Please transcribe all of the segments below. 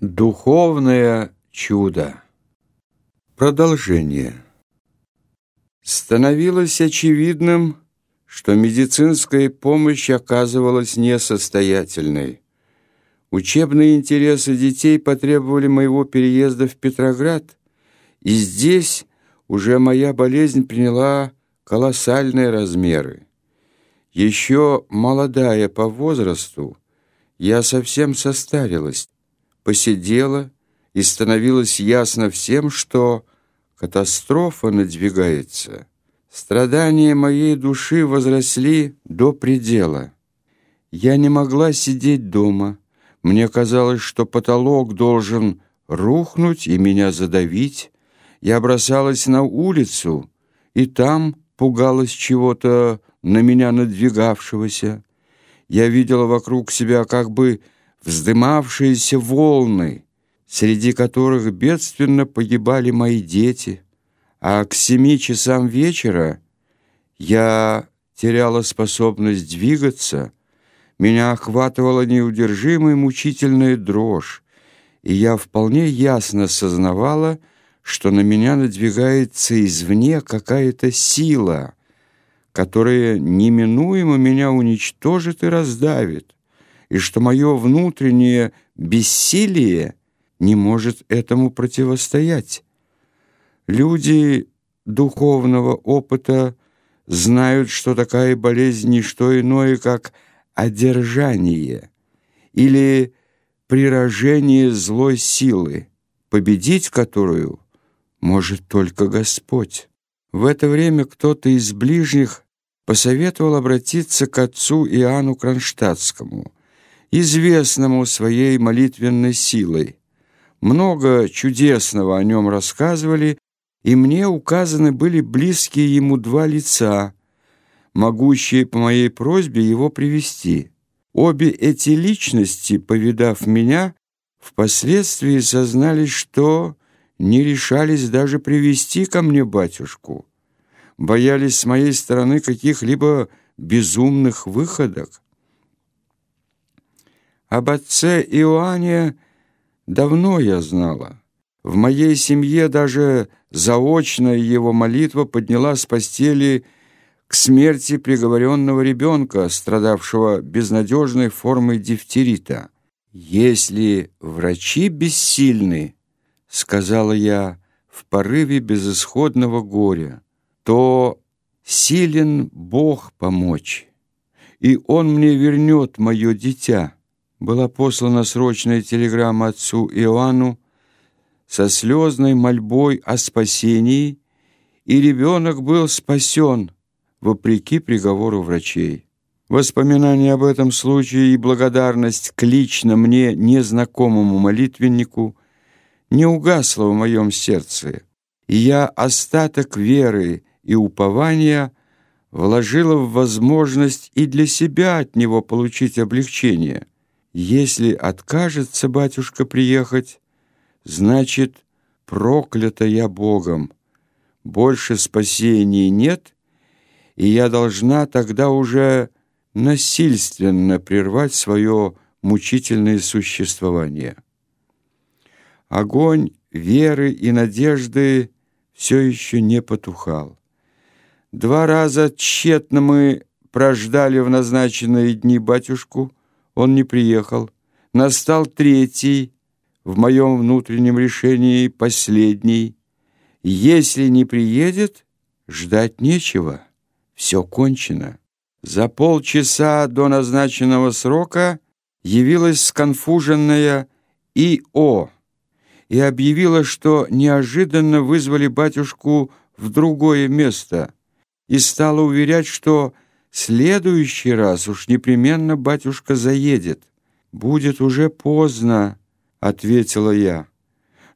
Духовное чудо. Продолжение. Становилось очевидным, что медицинская помощь оказывалась несостоятельной. Учебные интересы детей потребовали моего переезда в Петроград, и здесь уже моя болезнь приняла колоссальные размеры. Еще молодая по возрасту, я совсем состарилась, посидела, и становилось ясно всем, что катастрофа надвигается. Страдания моей души возросли до предела. Я не могла сидеть дома. Мне казалось, что потолок должен рухнуть и меня задавить. Я бросалась на улицу, и там пугалась чего-то на меня надвигавшегося. Я видела вокруг себя как бы вздымавшиеся волны, среди которых бедственно погибали мои дети, а к семи часам вечера я теряла способность двигаться, меня охватывала неудержимая мучительная дрожь, и я вполне ясно сознавала, что на меня надвигается извне какая-то сила, которая неминуемо меня уничтожит и раздавит и что мое внутреннее бессилие не может этому противостоять. Люди духовного опыта знают, что такая болезнь не что иное, как одержание или приражение злой силы, победить которую может только Господь. В это время кто-то из ближних посоветовал обратиться к отцу Иоанну Кронштадтскому – известному своей молитвенной силой. Много чудесного о нем рассказывали, и мне указаны были близкие ему два лица, могущие по моей просьбе его привести. Обе эти личности, повидав меня, впоследствии сознались, что не решались даже привести ко мне батюшку, боялись с моей стороны каких-либо безумных выходок. Об отце Иоанне давно я знала. В моей семье даже заочная его молитва подняла с постели к смерти приговоренного ребенка, страдавшего безнадежной формой дифтерита. «Если врачи бессильны, — сказала я в порыве безысходного горя, — то силен Бог помочь, и Он мне вернет мое дитя» была послана срочная телеграмма отцу Иоанну со слезной мольбой о спасении, и ребенок был спасен, вопреки приговору врачей. Воспоминание об этом случае и благодарность к лично мне незнакомому молитвеннику не угасла в моем сердце, и я остаток веры и упования вложила в возможность и для себя от него получить облегчение – если откажется батюшка приехать, значит, проклята я Богом. Больше спасения нет, и я должна тогда уже насильственно прервать свое мучительное существование. Огонь веры и надежды все еще не потухал. Два раза тщетно мы прождали в назначенные дни батюшку, он не приехал. Настал третий, в моем внутреннем решении последний. Если не приедет, ждать нечего. Все кончено. За полчаса до назначенного срока явилась сконфуженная и О, и объявила, что неожиданно вызвали батюшку в другое место и стала уверять, что следующий раз уж непременно батюшка заедет. «Будет уже поздно», — ответила я.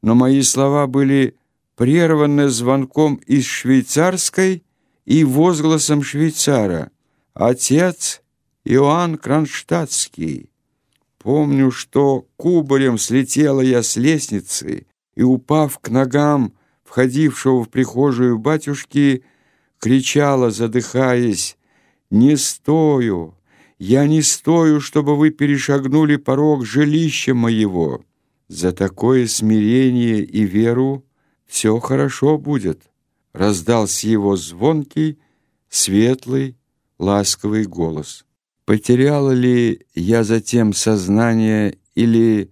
Но мои слова были прерваны звонком из швейцарской и возгласом швейцара. «Отец Иоанн Кронштадтский». Помню, что кубарем слетела я с лестницы и, упав к ногам входившего в прихожую батюшки, кричала, задыхаясь, «Не стою! Я не стою, чтобы вы перешагнули порог жилища моего! За такое смирение и веру все хорошо будет!» Раздался его звонкий, светлый, ласковый голос. Потеряла ли я затем сознание или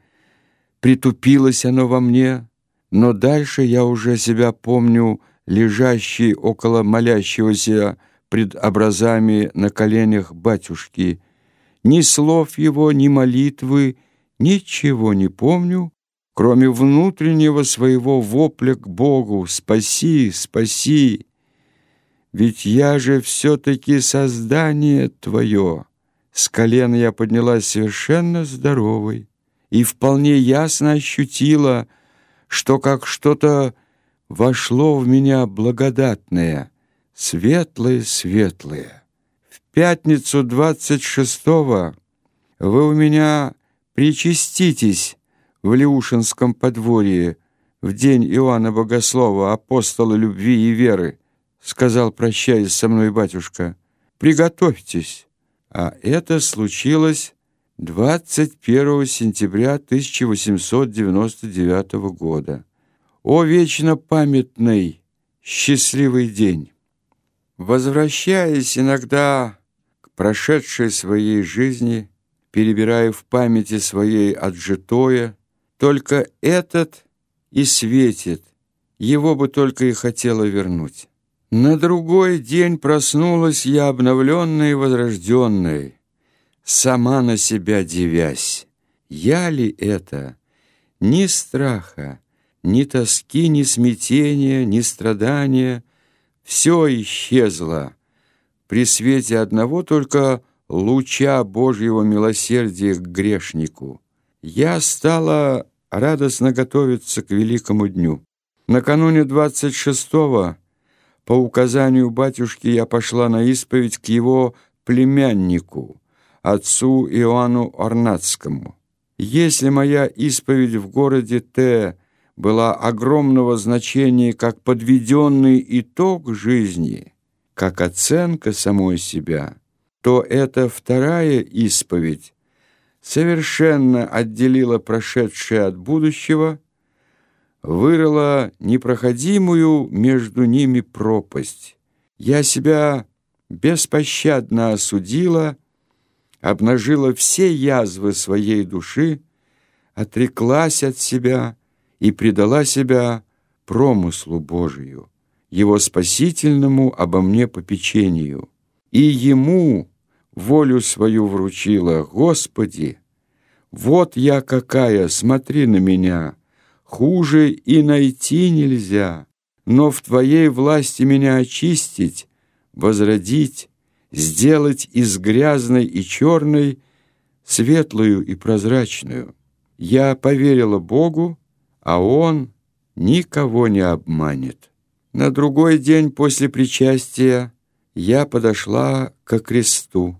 притупилось оно во мне, но дальше я уже себя помню, лежащий около молящегося пред образами на коленях батюшки. Ни слов его, ни молитвы, ничего не помню, кроме внутреннего своего вопля к Богу «Спаси, спаси!» Ведь я же все-таки создание Твое. С колена я поднялась совершенно здоровой и вполне ясно ощутила, что как что-то вошло в меня благодатное, светлое-светлое. В пятницу двадцать шестого вы у меня причаститесь в Леушинском подворье в день Иоанна Богослова, апостола любви и веры, сказал, прощаясь со мной батюшка. Приготовьтесь. А это случилось 21 сентября 1899 года. О вечно памятный, счастливый день! Возвращаясь иногда к прошедшей своей жизни, перебирая в памяти своей отжитое, только этот и светит, его бы только и хотела вернуть. На другой день проснулась я обновленной и возрожденной, сама на себя девясь. Я ли это? Ни страха, ни тоски, ни смятения, ни страдания. Все исчезло. При свете одного только луча Божьего милосердия к грешнику. Я стала радостно готовиться к великому дню. Накануне двадцать шестого по указанию батюшки я пошла на исповедь к его племяннику, отцу Иоанну Орнацкому. Если моя исповедь в городе Т была огромного значения как подведенный итог жизни, как оценка самой себя, то эта вторая исповедь совершенно отделила прошедшее от будущего – вырыла непроходимую между ними пропасть. Я себя беспощадно осудила, обнажила все язвы своей души, отреклась от себя и предала себя промыслу Божию, Его спасительному обо мне попечению. И Ему волю свою вручила, Господи, вот я какая, смотри на меня» Хуже и найти нельзя, но в Твоей власти меня очистить, возродить, сделать из грязной и черной светлую и прозрачную. Я поверила Богу, а Он никого не обманет. На другой день после причастия я подошла ко кресту.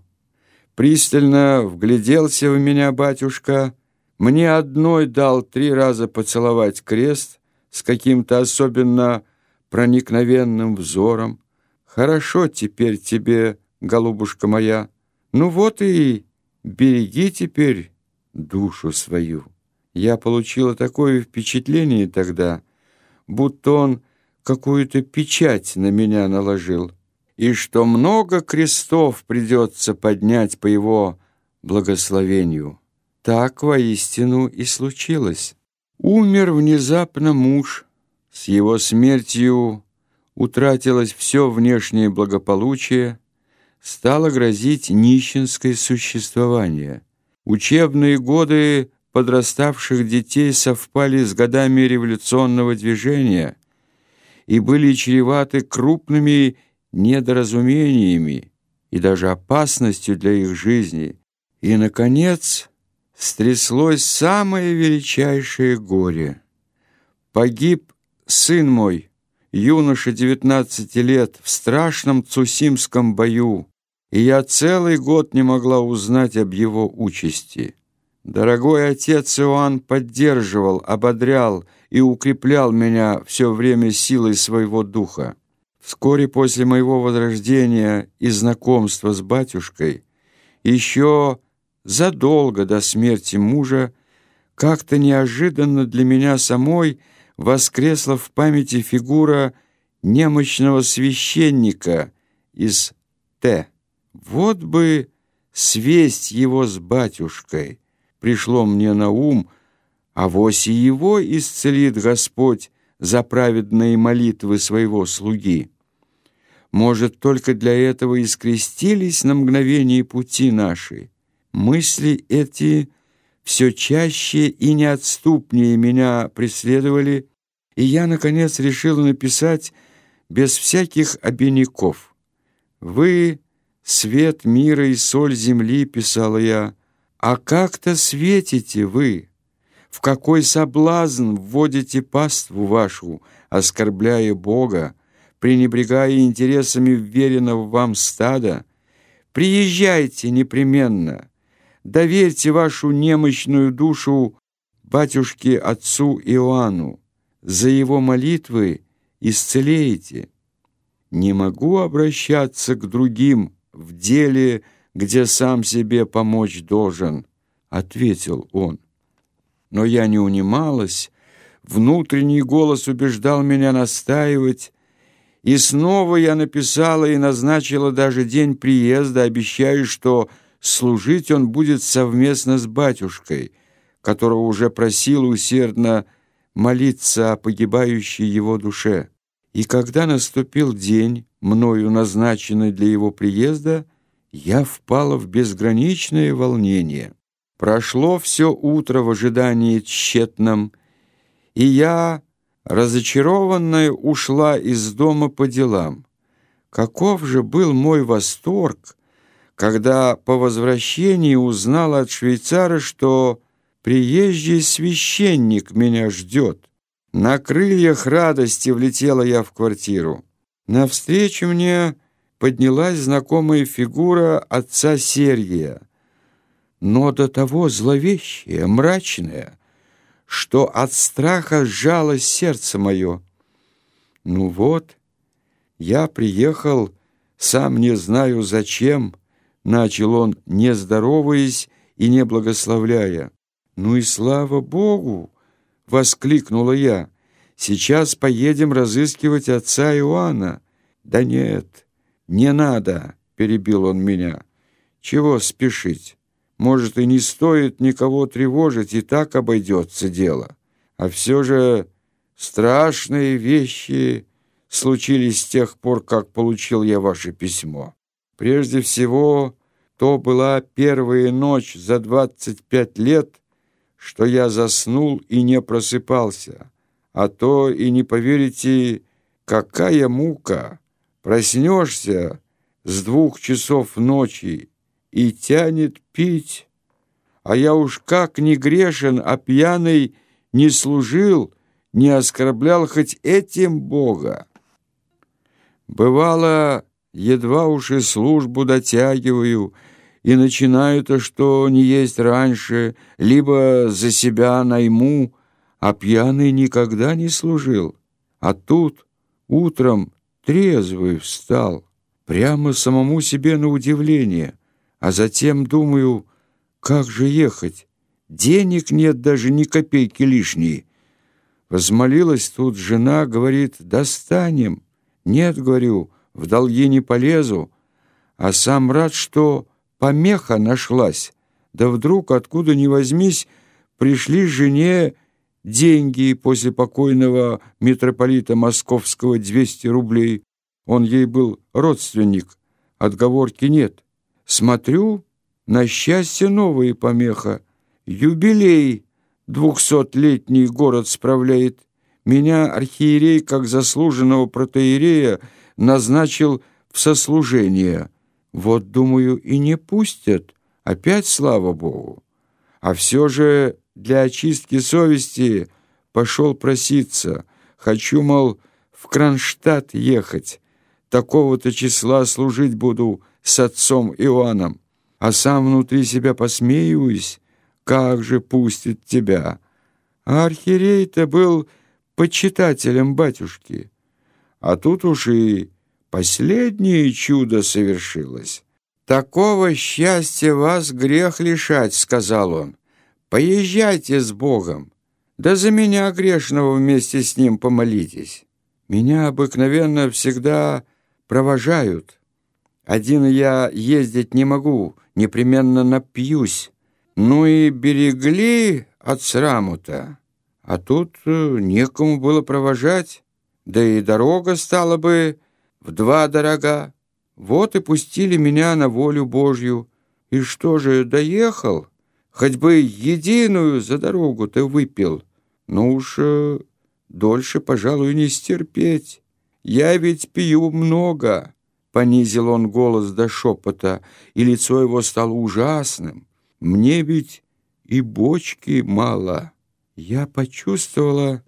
Пристально вгляделся в меня батюшка, мне одной дал три раза поцеловать крест с каким-то особенно проникновенным взором. Хорошо теперь тебе, голубушка моя. Ну вот и береги теперь душу свою. Я получила такое впечатление тогда, будто он какую-то печать на меня наложил, и что много крестов придется поднять по его благословению. Так воистину и случилось. Умер внезапно муж. С его смертью утратилось все внешнее благополучие, стало грозить нищенское существование. Учебные годы подраставших детей совпали с годами революционного движения и были чреваты крупными недоразумениями и даже опасностью для их жизни. И, наконец, стряслось самое величайшее горе. Погиб сын мой, юноша 19 лет, в страшном Цусимском бою, и я целый год не могла узнать об его участи. Дорогой отец Иоанн поддерживал, ободрял и укреплял меня все время силой своего духа. Вскоре после моего возрождения и знакомства с батюшкой, еще задолго до смерти мужа, как-то неожиданно для меня самой воскресла в памяти фигура немощного священника из Т. Вот бы свесть его с батюшкой пришло мне на ум, а вось и его исцелит Господь за праведные молитвы своего слуги. Может, только для этого и скрестились на мгновение пути наши. Мысли эти все чаще и неотступнее меня преследовали, и я, наконец, решил написать без всяких обиняков. «Вы — свет мира и соль земли», — писала я, — «а как-то светите вы». В какой соблазн вводите паству вашу, оскорбляя Бога, пренебрегая интересами вверенного вам стада? Приезжайте непременно, доверьте вашу немощную душу батюшке отцу Иоанну, за его молитвы исцелеете. Не могу обращаться к другим в деле, где сам себе помочь должен, ответил он. Но я не унималась, внутренний голос убеждал меня настаивать, и снова я написала и назначила даже день приезда, обещая, что служить он будет совместно с батюшкой, которого уже просила усердно молиться о погибающей его душе. И когда наступил день, мною назначенный для его приезда, я впала в безграничное волнение. Прошло все утро в ожидании тщетном, и я, разочарованная, ушла из дома по делам. Каков же был мой восторг, когда по возвращении узнала от швейцара, что приезжий священник меня ждет. На крыльях радости влетела я в квартиру. Навстречу мне поднялась знакомая фигура отца Сергия но до того зловещее, мрачное, что от страха сжалось сердце мое. Ну вот, я приехал, сам не знаю зачем, начал он, не здороваясь и не благословляя. Ну и слава Богу, воскликнула я. Сейчас поедем разыскивать отца Иоанна. Да нет, не надо, перебил он меня. Чего спешить? Может, и не стоит никого тревожить, и так обойдется дело. А все же страшные вещи случились с тех пор, как получил я ваше письмо. Прежде всего, то была первая ночь за двадцать пять лет, что я заснул и не просыпался. А то и не поверите, какая мука. Проснешься с двух часов ночи и тянет пить. А я уж как не грешен, а пьяный не служил, не оскорблял хоть этим Бога. Бывало, едва уж и службу дотягиваю, и начинаю то, что не есть раньше, либо за себя найму, а пьяный никогда не служил. А тут утром трезвый встал, прямо самому себе на удивление — а затем думаю, как же ехать? Денег нет даже ни копейки лишней. Возмолилась тут жена, говорит, достанем. Нет, говорю, в долги не полезу. А сам рад, что помеха нашлась. Да вдруг, откуда ни возьмись, пришли жене деньги после покойного митрополита Московского 200 рублей. Он ей был родственник, отговорки нет. Смотрю, на счастье новая помеха. Юбилей двухсотлетний город справляет. Меня архиерей, как заслуженного протеерея, назначил в сослужение. Вот, думаю, и не пустят. Опять слава Богу. А все же для очистки совести пошел проситься. Хочу, мол, в Кронштадт ехать. Такого-то числа служить буду с отцом Иоанном. А сам внутри себя посмеиваюсь, как же пустит тебя. А архиерей-то был почитателем батюшки. А тут уж и последнее чудо совершилось. «Такого счастья вас грех лишать», — сказал он. «Поезжайте с Богом, да за меня грешного вместе с ним помолитесь». Меня обыкновенно всегда провожают. Один я ездить не могу, непременно напьюсь. Ну и берегли от сраму-то. А тут э, некому было провожать, да и дорога стала бы в два дорога. Вот и пустили меня на волю Божью. И что же, доехал? Хоть бы единую за дорогу ты выпил. Ну уж э, дольше, пожалуй, не стерпеть. Я ведь пью много». Понизил он голос до шепота, и лицо его стало ужасным. «Мне ведь и бочки мало». Я почувствовала,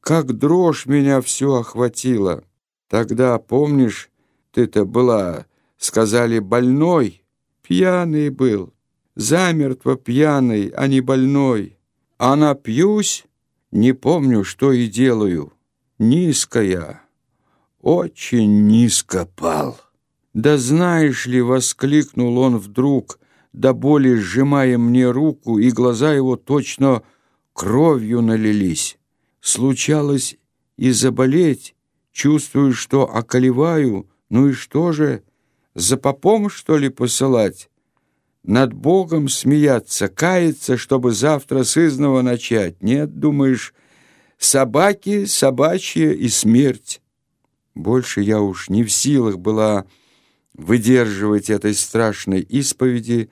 как дрожь меня все охватила. Тогда, помнишь, ты-то была, сказали, больной. Пьяный был, замертво пьяный, а не больной. А напьюсь, не помню, что и делаю. Низкая, очень низко пал. Да знаешь ли, воскликнул он вдруг, до боли сжимая мне руку, и глаза его точно кровью налились. Случалось и заболеть, чувствую, что околеваю, ну и что же, за попом, что ли, посылать? Над Богом смеяться, каяться, чтобы завтра с изного начать. Нет, думаешь, собаки, собачья и смерть. Больше я уж не в силах была выдерживать этой страшной исповеди.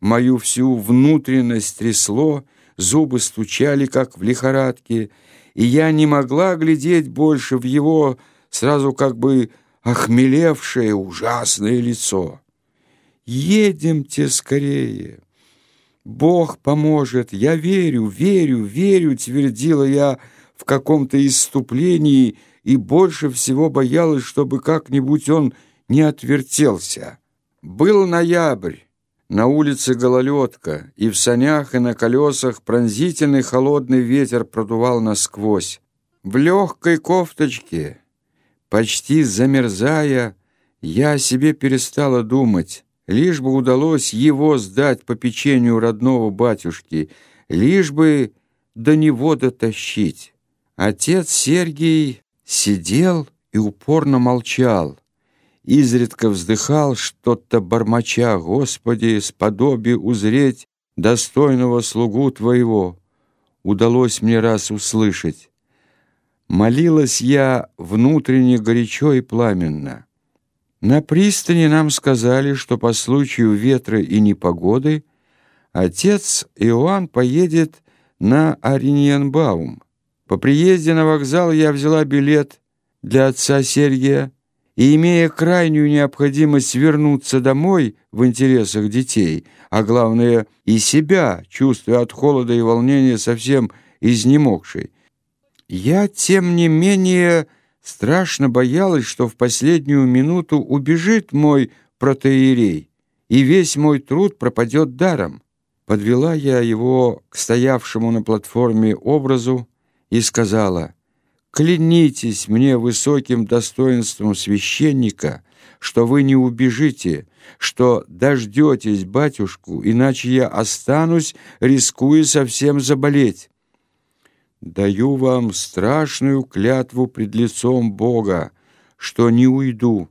Мою всю внутренность трясло, зубы стучали, как в лихорадке, и я не могла глядеть больше в его сразу как бы охмелевшее ужасное лицо. Едемте скорее. Бог поможет. Я верю, верю, верю, твердила я в каком-то иступлении и больше всего боялась, чтобы как-нибудь он не отвертелся. Был ноябрь. На улице гололедка, и в санях, и на колесах пронзительный холодный ветер продувал насквозь. В легкой кофточке, почти замерзая, я о себе перестала думать лишь бы удалось его сдать по печенью родного батюшки, лишь бы до него дотащить. Отец Сергий сидел и упорно молчал, изредка вздыхал что-то бормоча, «Господи, сподоби узреть достойного слугу Твоего!» Удалось мне раз услышать. Молилась я внутренне горячо и пламенно. На пристани нам сказали, что по случаю ветра и непогоды отец Иоанн поедет на Ориньенбаум. По приезде на вокзал я взяла билет для отца Сергия и, имея крайнюю необходимость вернуться домой в интересах детей, а главное и себя, чувствуя от холода и волнения совсем изнемогшей, я, тем не менее, Страшно боялась, что в последнюю минуту убежит мой протеерей, и весь мой труд пропадет даром. Подвела я его к стоявшему на платформе образу и сказала, «Клянитесь мне высоким достоинством священника, что вы не убежите, что дождетесь батюшку, иначе я останусь, рискуя совсем заболеть». Даю вам страшную клятву пред лицом Бога, что не уйду.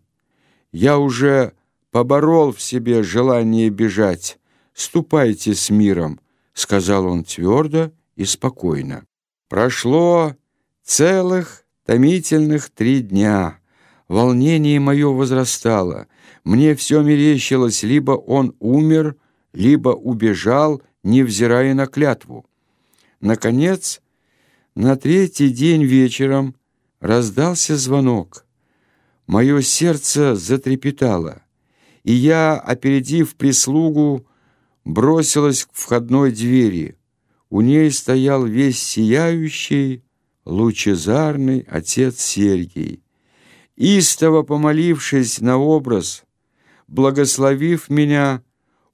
Я уже поборол в себе желание бежать. Ступайте с миром, сказал он твердо и спокойно. Прошло целых томительных три дня. Волнение мое возрастало. Мне все мерещилось, либо он умер, либо убежал, невзирая на клятву. Наконец, на третий день вечером раздался звонок. Мое сердце затрепетало, и я, опередив прислугу, бросилась к входной двери. У ней стоял весь сияющий, лучезарный отец Сергий. Истово помолившись на образ, благословив меня,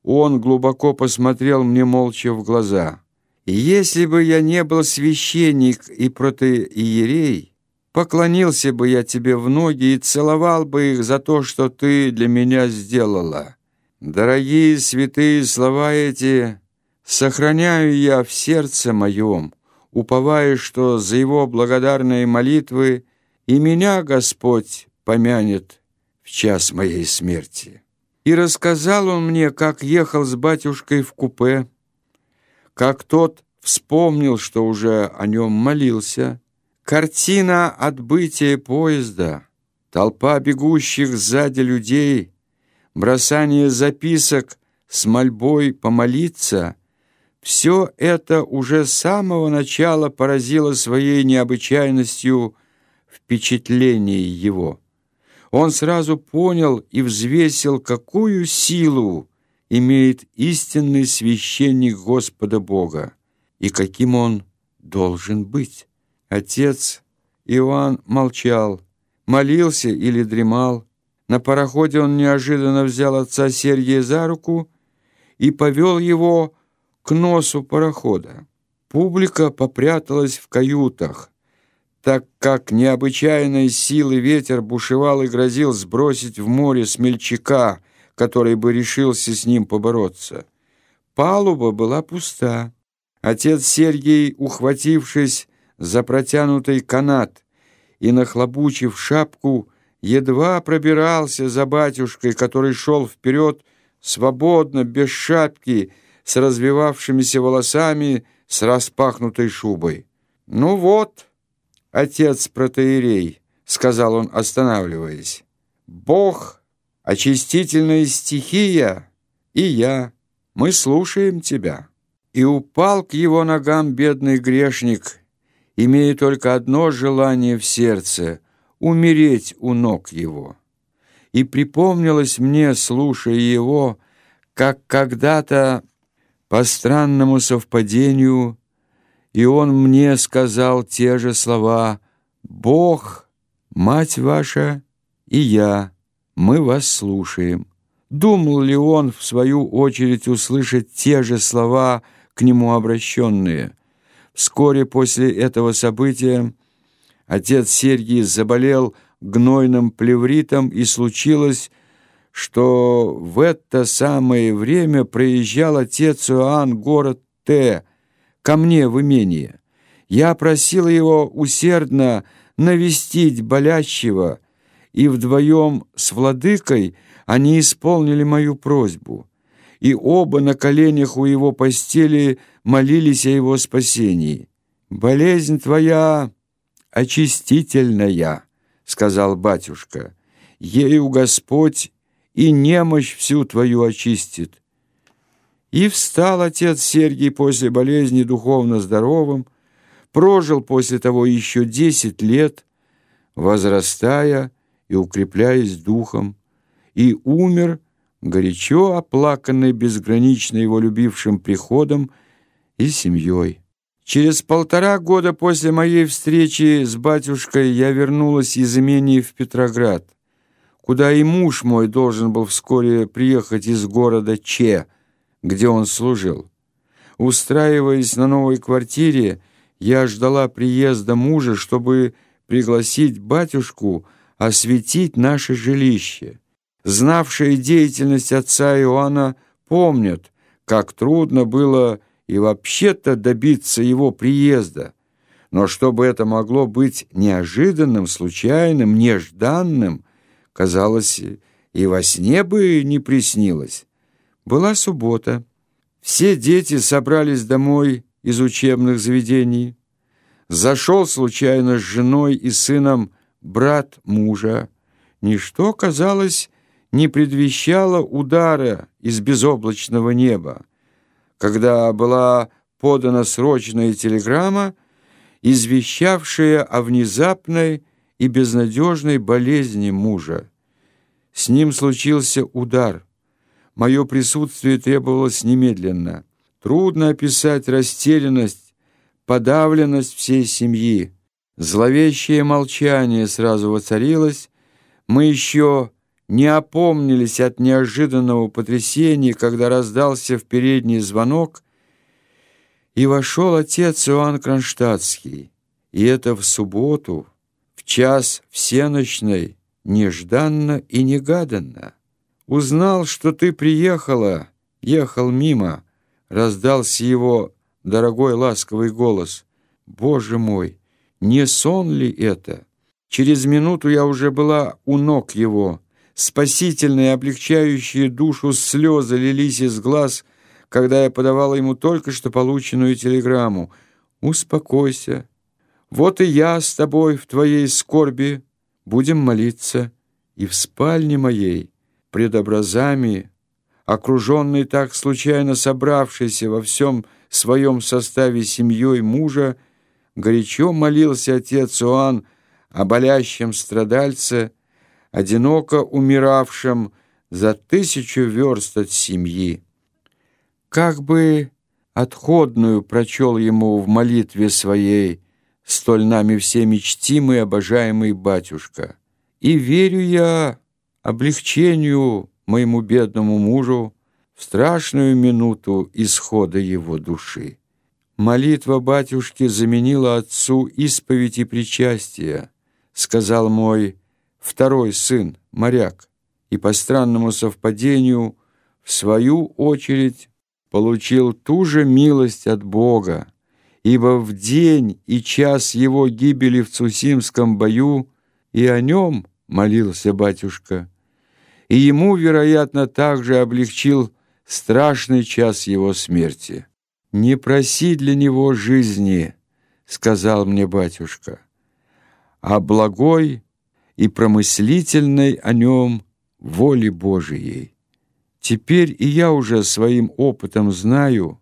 он глубоко посмотрел мне молча в глаза. «Если бы я не был священник и протоиерей, поклонился бы я тебе в ноги и целовал бы их за то, что ты для меня сделала. Дорогие святые слова эти сохраняю я в сердце моем, уповая, что за его благодарные молитвы и меня Господь помянет в час моей смерти. И рассказал он мне, как ехал с батюшкой в купе, как тот вспомнил, что уже о нем молился. Картина отбытия поезда, толпа бегущих сзади людей, бросание записок с мольбой помолиться — все это уже с самого начала поразило своей необычайностью впечатление его. Он сразу понял и взвесил, какую силу имеет истинный священник Господа Бога и каким он должен быть. Отец Иоанн молчал, молился или дремал. На пароходе он неожиданно взял отца Сергия за руку и повел его к носу парохода. Публика попряталась в каютах так как необычайной силы ветер бушевал и грозил сбросить в море смельчака, который бы решился с ним побороться. Палуба была пуста. Отец Сергей, ухватившись за протянутый канат и нахлобучив шапку, едва пробирался за батюшкой, который шел вперед свободно, без шапки, с развивавшимися волосами, с распахнутой шубой. «Ну вот», отец протеерей», — сказал он, останавливаясь. «Бог, очистительная стихия, и я, мы слушаем тебя». И упал к его ногам бедный грешник, имея только одно желание в сердце — умереть у ног его. И припомнилось мне, слушая его, как когда-то по странному совпадению и он мне сказал те же слова «Бог, мать ваша и я, мы вас слушаем». Думал ли он, в свою очередь, услышать те же слова, к нему обращенные? Вскоре после этого события отец Сергий заболел гнойным плевритом, и случилось, что в это самое время проезжал отец Иоанн город Т, ко мне в имение. Я просил его усердно навестить болящего, и вдвоем с владыкой они исполнили мою просьбу, и оба на коленях у его постели молились о его спасении. «Болезнь твоя очистительная», — сказал батюшка, — «ею Господь и немощь всю твою очистит. И встал отец Сергий после болезни духовно здоровым, прожил после того еще десять лет, возрастая и укрепляясь духом, и умер, горячо оплаканный безгранично его любившим приходом и семьей. Через полтора года после моей встречи с батюшкой я вернулась из имения в Петроград, куда и муж мой должен был вскоре приехать из города Че, где он служил. Устраиваясь на новой квартире, я ждала приезда мужа, чтобы пригласить батюшку осветить наше жилище. Знавшие деятельность отца Иоанна помнят, как трудно было и вообще-то добиться его приезда. Но чтобы это могло быть неожиданным, случайным, нежданным, казалось, и во сне бы не приснилось. Была суббота. Все дети собрались домой из учебных заведений. Зашел случайно с женой и сыном брат мужа. Ничто, казалось, не предвещало удара из безоблачного неба. когда была подана срочная телеграмма, извещавшая о внезапной и безнадежной болезни мужа. С ним случился удар. Мое присутствие требовалось немедленно. Трудно описать растерянность, подавленность всей семьи. Зловещее молчание сразу воцарилось. Мы еще не опомнились от неожиданного потрясения, когда раздался в передний звонок, и вошел отец Иоанн Кронштадтский. И это в субботу, в час всеночной, нежданно и негаданно. Узнал, что ты приехала, ехал мимо, раздался его дорогой ласковый голос. Боже мой, не сон ли это? Через минуту я уже была у ног его. Спасительные, облегчающие душу слезы лились из глаз — когда я подавала ему только что полученную телеграмму. «Успокойся. Вот и я с тобой в твоей скорби. Будем молиться. И в спальне моей, пред образами, окруженный так случайно собравшийся во всем своем составе семьей мужа, горячо молился отец Иоанн о болящем страдальце, одиноко умиравшем за тысячу верст от семьи как бы отходную прочел ему в молитве своей столь нами всеми чтимый обожаемый батюшка. И верю я облегчению моему бедному мужу в страшную минуту исхода его души. Молитва батюшки заменила отцу исповедь и причастие, сказал мой второй сын, моряк, и по странному совпадению, в свою очередь, получил ту же милость от Бога, ибо в день и час его гибели в Цусимском бою и о нем молился батюшка, и ему, вероятно, также облегчил страшный час его смерти. «Не проси для него жизни», — сказал мне батюшка, «а благой и промыслительной о нем воли Божией». Теперь и я уже своим опытом знаю,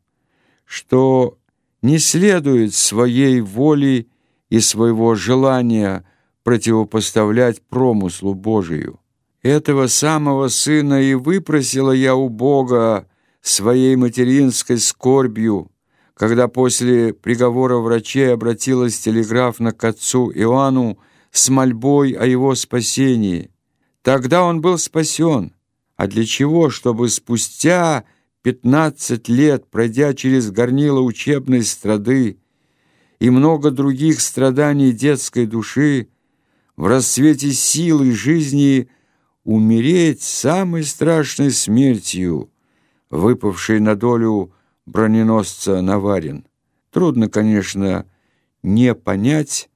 что не следует своей воли и своего желания противопоставлять промыслу Божию. Этого самого сына и выпросила я у Бога своей материнской скорбью, когда после приговора врачей обратилась телеграфно к отцу Иоанну с мольбой о его спасении. Тогда он был спасен, а для чего? Чтобы спустя пятнадцать лет, пройдя через горнило учебной страды и много других страданий детской души, в расцвете силы жизни умереть самой страшной смертью, выпавшей на долю броненосца Наварин. Трудно, конечно, не понять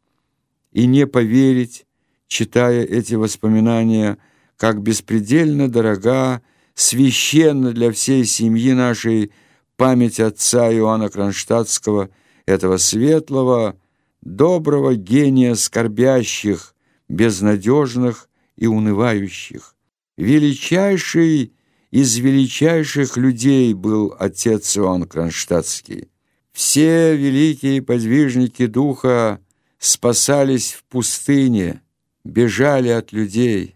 и не поверить, читая эти воспоминания, как беспредельно дорога, священна для всей семьи нашей память отца Иоанна Кронштадтского, этого светлого, доброго гения скорбящих, безнадежных и унывающих. Величайший из величайших людей был отец Иоанн Кронштадтский. Все великие подвижники духа спасались в пустыне, бежали от людей.